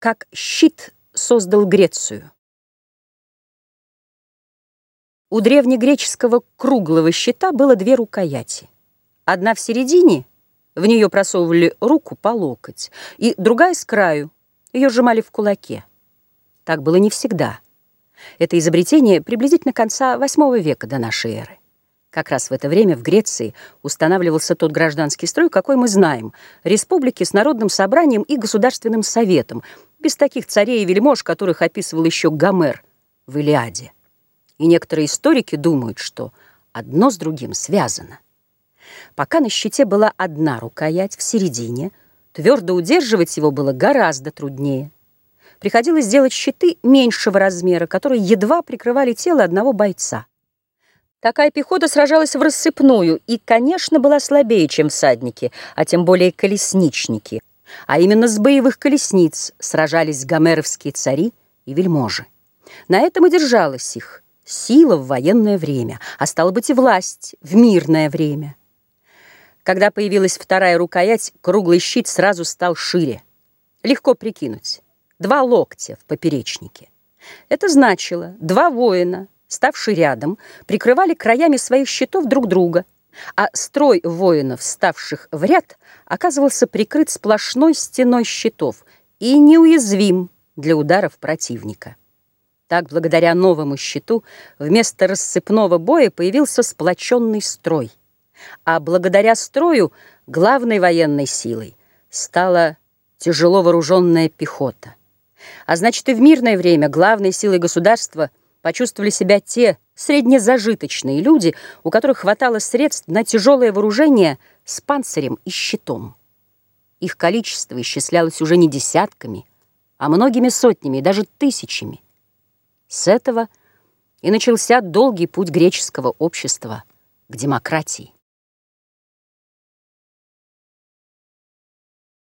Как щит создал Грецию. У древнегреческого круглого щита было две рукояти. Одна в середине, в нее просовывали руку по локоть, и другая с краю, ее сжимали в кулаке. Так было не всегда. Это изобретение приблизительно конца VIII века до нашей эры. Как раз в это время в Греции устанавливался тот гражданский строй, какой мы знаем, республики с народным собранием и государственным советом, без таких царей и вельмож, которых описывал еще Гомер в Илиаде. И некоторые историки думают, что одно с другим связано. Пока на щите была одна рукоять в середине, твердо удерживать его было гораздо труднее. Приходилось делать щиты меньшего размера, которые едва прикрывали тело одного бойца. Такая пехота сражалась в рассыпную и, конечно, была слабее, чем всадники, а тем более колесничники. А именно с боевых колесниц сражались гомеровские цари и вельможи. На этом и держалась их сила в военное время, а стало быть и власть в мирное время. Когда появилась вторая рукоять, круглый щит сразу стал шире. Легко прикинуть. Два локтя в поперечнике. Это значило два воина — ставшие рядом, прикрывали краями своих щитов друг друга, а строй воинов, ставших в ряд, оказывался прикрыт сплошной стеной щитов и неуязвим для ударов противника. Так, благодаря новому щиту, вместо рассыпного боя появился сплоченный строй. А благодаря строю главной военной силой стала тяжело вооруженная пехота. А значит, и в мирное время главной силой государства – почувствовали себя те среднезажиточные люди, у которых хватало средств на тяжелое вооружение с панцирем и щитом. Их количество исчислялось уже не десятками, а многими сотнями и даже тысячами. С этого и начался долгий путь греческого общества к демократии.